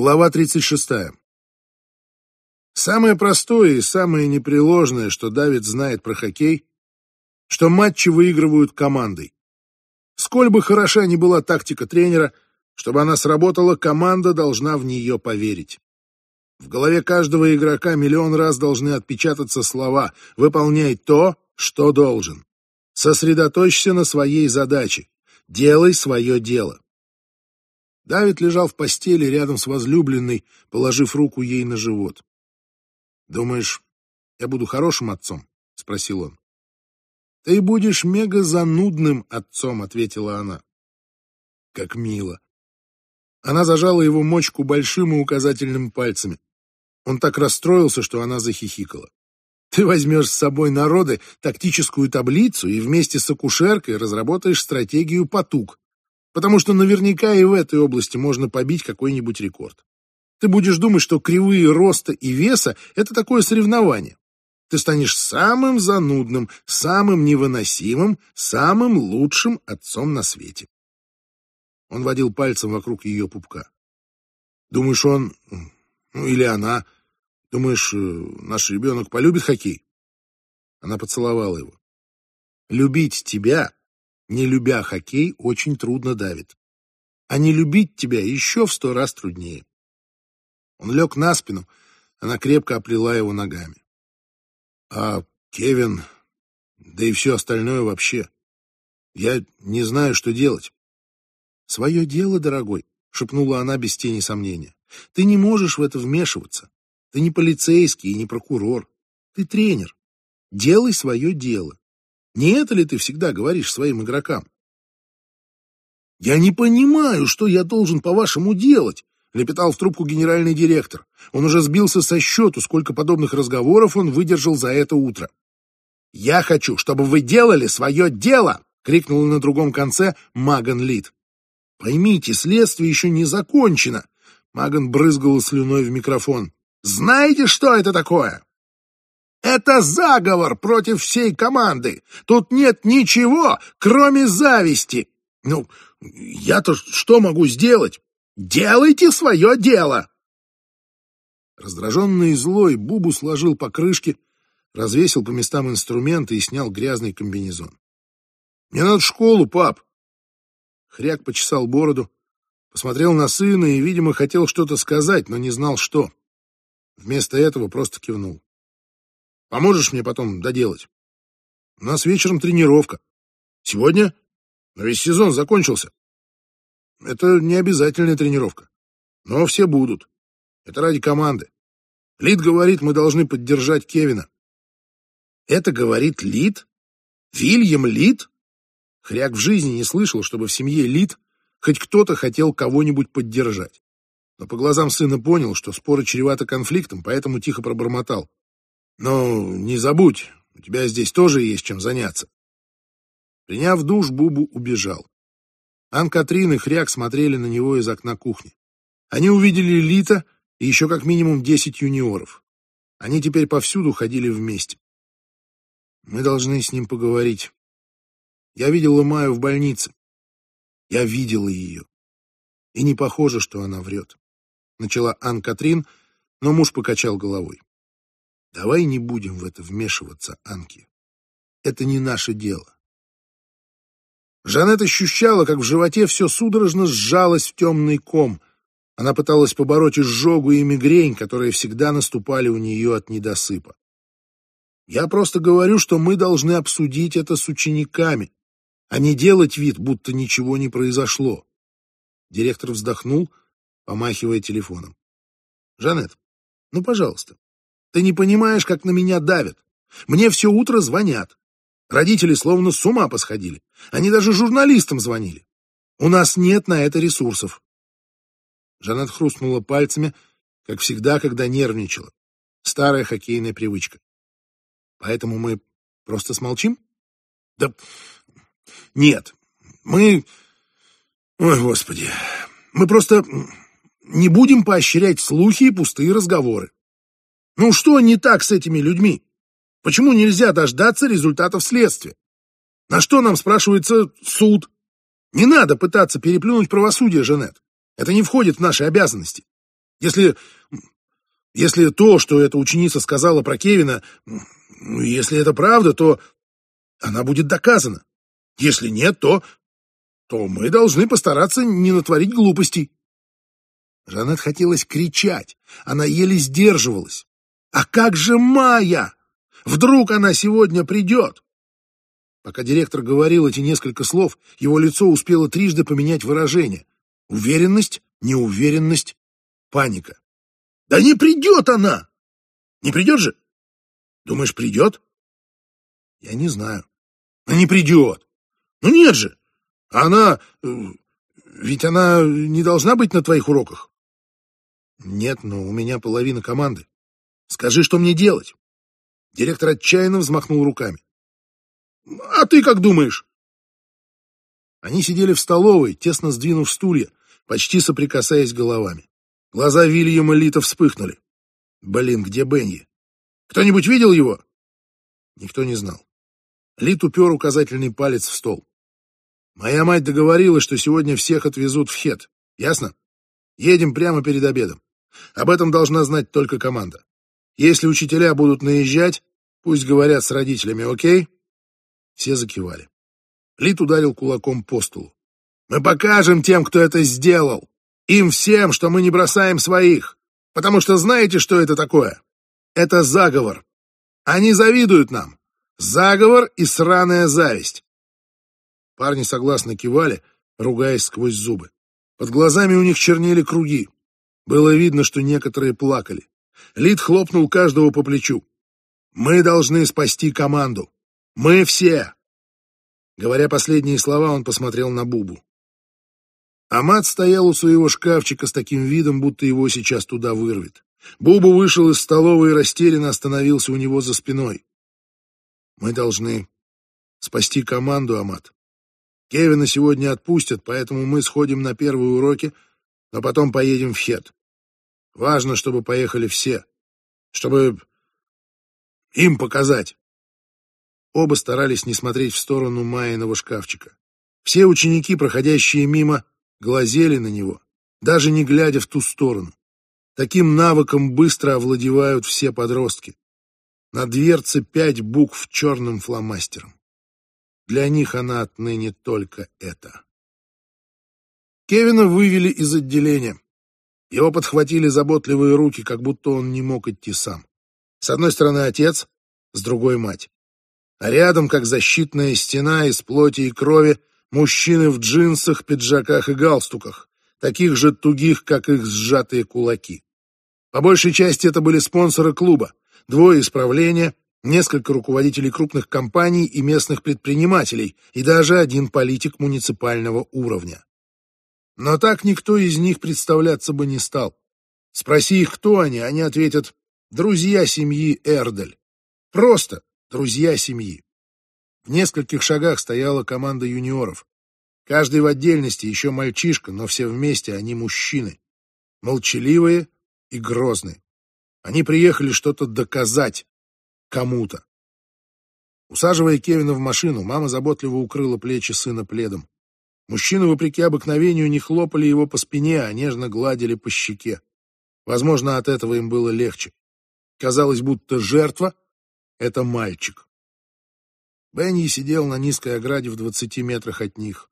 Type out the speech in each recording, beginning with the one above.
Глава 36. Самое простое и самое непреложное, что Давид знает про хоккей, что матчи выигрывают командой. Сколь бы хороша ни была тактика тренера, чтобы она сработала, команда должна в нее поверить. В голове каждого игрока миллион раз должны отпечататься слова «выполняй то, что должен». Сосредоточься на своей задаче. Делай свое дело. Давид лежал в постели рядом с возлюбленной, положив руку ей на живот. «Думаешь, я буду хорошим отцом?» — спросил он. «Ты будешь мега-занудным отцом», — ответила она. «Как мило». Она зажала его мочку большим и указательным пальцами. Он так расстроился, что она захихикала. «Ты возьмешь с собой народы тактическую таблицу и вместе с акушеркой разработаешь стратегию потуг потому что наверняка и в этой области можно побить какой-нибудь рекорд. Ты будешь думать, что кривые роста и веса — это такое соревнование. Ты станешь самым занудным, самым невыносимым, самым лучшим отцом на свете. Он водил пальцем вокруг ее пупка. Думаешь, он, ну или она, думаешь, э, наш ребенок полюбит хоккей? Она поцеловала его. Любить тебя не любя хоккей, очень трудно давит. А не любить тебя еще в сто раз труднее. Он лег на спину, она крепко оплела его ногами. А Кевин, да и все остальное вообще. Я не знаю, что делать. Свое дело, дорогой, шепнула она без тени сомнения. Ты не можешь в это вмешиваться. Ты не полицейский и не прокурор. Ты тренер. Делай свое дело. Не это ли ты всегда говоришь своим игрокам? «Я не понимаю, что я должен, по-вашему, делать», — лепетал в трубку генеральный директор. Он уже сбился со счету, сколько подобных разговоров он выдержал за это утро. «Я хочу, чтобы вы делали свое дело!» — крикнул на другом конце Маган Лид. «Поймите, следствие еще не закончено!» Маган брызгал слюной в микрофон. «Знаете, что это такое? Это заговор против всей команды. Тут нет ничего, кроме зависти. Ну, я-то что могу сделать? Делайте свое дело!» Раздраженный и злой, Бубу сложил покрышки, развесил по местам инструменты и снял грязный комбинезон. «Мне надо в школу, пап!» Хряк почесал бороду, посмотрел на сына и, видимо, хотел что-то сказать, но не знал, что. Вместо этого просто кивнул. Поможешь мне потом доделать? У нас вечером тренировка. Сегодня? Но весь сезон закончился. Это не обязательная тренировка. Но все будут. Это ради команды. Лид говорит, мы должны поддержать Кевина. Это говорит Лид? Вильям Лид? Хряк в жизни не слышал, чтобы в семье Лид хоть кто-то хотел кого-нибудь поддержать. Но по глазам сына понял, что споры чреваты конфликтом, поэтому тихо пробормотал. Но не забудь, у тебя здесь тоже есть чем заняться. Приняв душ, Бубу убежал. Ан-Катрин и Хряк смотрели на него из окна кухни. Они увидели Лита и еще как минимум десять юниоров. Они теперь повсюду ходили вместе. Мы должны с ним поговорить. Я видела Маю в больнице. Я видела ее. И не похоже, что она врет. Начала Ан-Катрин, но муж покачал головой. Давай не будем в это вмешиваться, Анки. Это не наше дело. Жанет ощущала, как в животе все судорожно сжалось в темный ком. Она пыталась побороть изжогу и мигрень, которые всегда наступали у нее от недосыпа. Я просто говорю, что мы должны обсудить это с учениками, а не делать вид, будто ничего не произошло. Директор вздохнул, помахивая телефоном. Жанет, ну, пожалуйста, ты не понимаешь, как на меня давят. Мне все утро звонят. Родители словно с ума посходили. Они даже журналистам звонили. У нас нет на это ресурсов. Жанет хрустнула пальцами, как всегда, когда нервничала. Старая хоккейная привычка. Поэтому мы просто смолчим? Да нет. Мы... Ой, Господи. Мы просто не будем поощрять слухи и пустые разговоры. Ну что не так с этими людьми? Почему нельзя дождаться результатов следствия? На что нам спрашивается суд? Не надо пытаться переплюнуть правосудие, Жанет. Это не входит в наши обязанности. Если... Если то, что эта ученица сказала про Кевина, ну, если это правда, то она будет доказана. Если нет, то... то мы должны постараться не натворить глупостей. Жанет хотелось кричать. Она еле сдерживалась. А как же Майя? Вдруг она сегодня придет? Пока директор говорил эти несколько слов, его лицо успело трижды поменять выражение. Уверенность, неуверенность, паника. Да не придет она! Не придет же? Думаешь, придет? Я не знаю. Но не придет. Ну нет же. Она... Э, ведь она не должна быть на твоих уроках. Нет, но у меня половина команды. Скажи, что мне делать? Директор отчаянно взмахнул руками. А ты как думаешь? Они сидели в столовой, тесно сдвинув стулья, почти соприкасаясь головами. Глаза Вильяма Лита вспыхнули. Блин, где Бенни? Кто-нибудь видел его? Никто не знал. Лит упер указательный палец в стол. Моя мать договорилась, что сегодня всех отвезут в Хет. Ясно? Едем прямо перед обедом. Об этом должна знать только команда. Если учителя будут наезжать, пусть говорят с родителями, окей? Все закивали. Лит ударил кулаком по столу. Мы покажем тем, кто это сделал. Им всем, что мы не бросаем своих. Потому что знаете, что это такое? Это заговор. Они завидуют нам. Заговор и сраная зависть. Парни согласно кивали, ругаясь сквозь зубы. Под глазами у них чернели круги. Было видно, что некоторые плакали. Лид хлопнул каждого по плечу. «Мы должны спасти команду. Мы все!» Говоря последние слова, он посмотрел на Бубу. Амат стоял у своего шкафчика с таким видом, будто его сейчас туда вырвет. Бубу вышел из столовой и растерянно остановился у него за спиной. «Мы должны спасти команду, Амат. Кевина сегодня отпустят, поэтому мы сходим на первые уроки, но потом поедем в Хет. Важно, чтобы поехали все. Чтобы им показать. Оба старались не смотреть в сторону Майиного шкафчика. Все ученики, проходящие мимо, глазели на него, даже не глядя в ту сторону. Таким навыком быстро овладевают все подростки. На дверце пять букв черным фломастером. Для них она отныне только это. Кевина вывели из отделения. Его подхватили заботливые руки, как будто он не мог идти сам. С одной стороны отец, с другой мать. А рядом, как защитная стена из плоти и крови, мужчины в джинсах, пиджаках и галстуках, таких же тугих, как их сжатые кулаки. По большей части это были спонсоры клуба, двое из правления, несколько руководителей крупных компаний и местных предпринимателей, и даже один политик муниципального уровня. Но так никто из них представляться бы не стал. Спроси их, кто они, они ответят «друзья семьи Эрдель». Просто друзья семьи. В нескольких шагах стояла команда юниоров. Каждый в отдельности еще мальчишка, но все вместе они мужчины. Молчаливые и грозные. Они приехали что-то доказать кому-то. Усаживая Кевина в машину, мама заботливо укрыла плечи сына пледом. Мужчины, вопреки обыкновению, не хлопали его по спине, а нежно гладили по щеке. Возможно, от этого им было легче. Казалось, будто жертва — это мальчик. Бенни сидел на низкой ограде в двадцати метрах от них,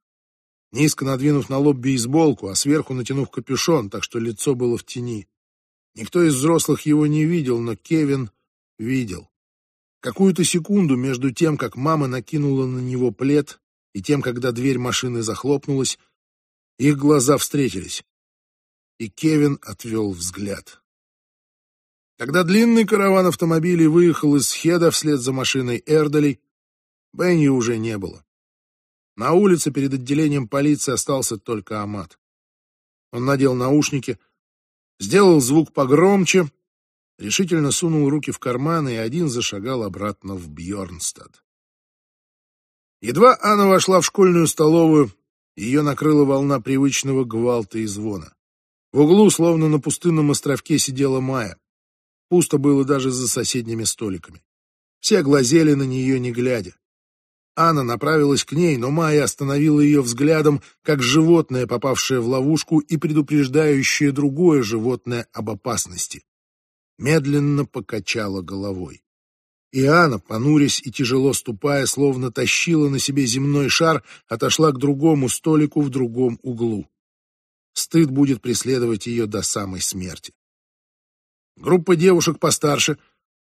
низко надвинув на лоб бейсболку, а сверху натянув капюшон, так что лицо было в тени. Никто из взрослых его не видел, но Кевин видел. Какую-то секунду между тем, как мама накинула на него плед, и тем, когда дверь машины захлопнулась, их глаза встретились, и Кевин отвел взгляд. Когда длинный караван автомобилей выехал из Хеда вслед за машиной Эрдолей, Бенни уже не было. На улице перед отделением полиции остался только Амат. Он надел наушники, сделал звук погромче, решительно сунул руки в карманы и один зашагал обратно в Бьорнстад. Едва Анна вошла в школьную столовую, ее накрыла волна привычного гвалта и звона. В углу, словно на пустынном островке, сидела Майя. Пусто было даже за соседними столиками. Все глазели на нее, не глядя. Анна направилась к ней, но Майя остановила ее взглядом, как животное, попавшее в ловушку и предупреждающее другое животное об опасности. Медленно покачала головой. И Анна, понурясь и тяжело ступая, словно тащила на себе земной шар, отошла к другому столику в другом углу. Стыд будет преследовать ее до самой смерти. Группа девушек постарше,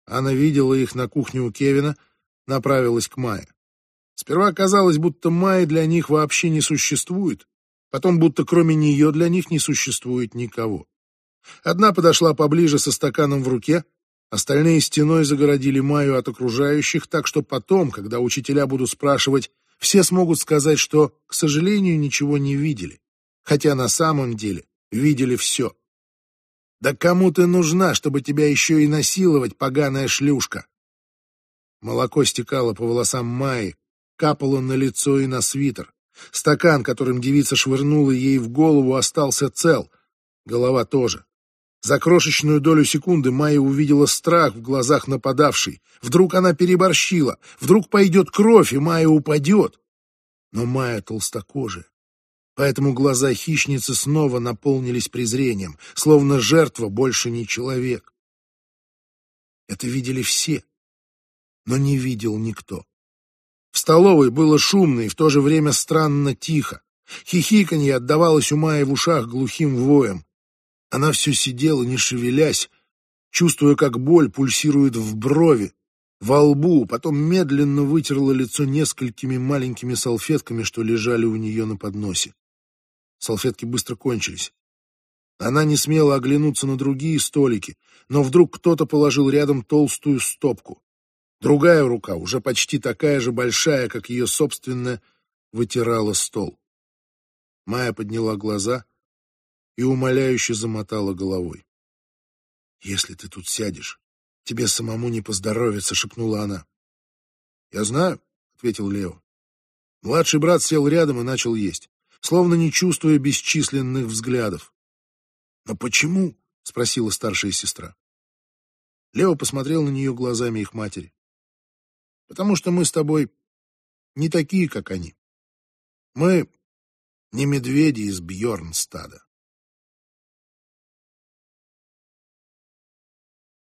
она видела их на кухне у Кевина, направилась к Майе. Сперва казалось, будто Майя для них вообще не существует, потом будто кроме нее для них не существует никого. Одна подошла поближе со стаканом в руке, остальные стеной загородили Майю от окружающих, так что потом, когда учителя будут спрашивать, все смогут сказать, что, к сожалению, ничего не видели, хотя на самом деле видели все. Да кому ты нужна, чтобы тебя еще и насиловать, поганая шлюшка? Молоко стекало по волосам Майи, капало на лицо и на свитер. Стакан, которым девица швырнула ей в голову, остался цел. Голова тоже. За крошечную долю секунды Майя увидела страх в глазах нападавшей. Вдруг она переборщила, вдруг пойдет кровь, и Майя упадет. Но Майя толстокожая. Поэтому глаза хищницы снова наполнились презрением, словно жертва больше не человек. Это видели все, но не видел никто. В столовой было шумно и в то же время странно тихо. Хихиканье отдавалось у Майи в ушах глухим воем. Она все сидела, не шевелясь, чувствуя, как боль пульсирует в брови, во лбу, потом медленно вытерла лицо несколькими маленькими салфетками, что лежали у нее на подносе. Салфетки быстро кончились. Она не смела оглянуться на другие столики, но вдруг кто-то положил рядом толстую стопку. Другая рука, уже почти такая же большая, как ее собственная, вытирала стол. Майя подняла глаза и умоляюще замотала головой. «Если ты тут сядешь, тебе самому не поздоровится», — шепнула она. «Я знаю», — ответил Лео. Младший брат сел рядом и начал есть, словно не чувствуя бесчисленных взглядов. «Но почему?» — спросила старшая сестра. Лео посмотрел на нее глазами их матери потому что мы с тобой не такие, как они. Мы не медведи из Бьорнстада.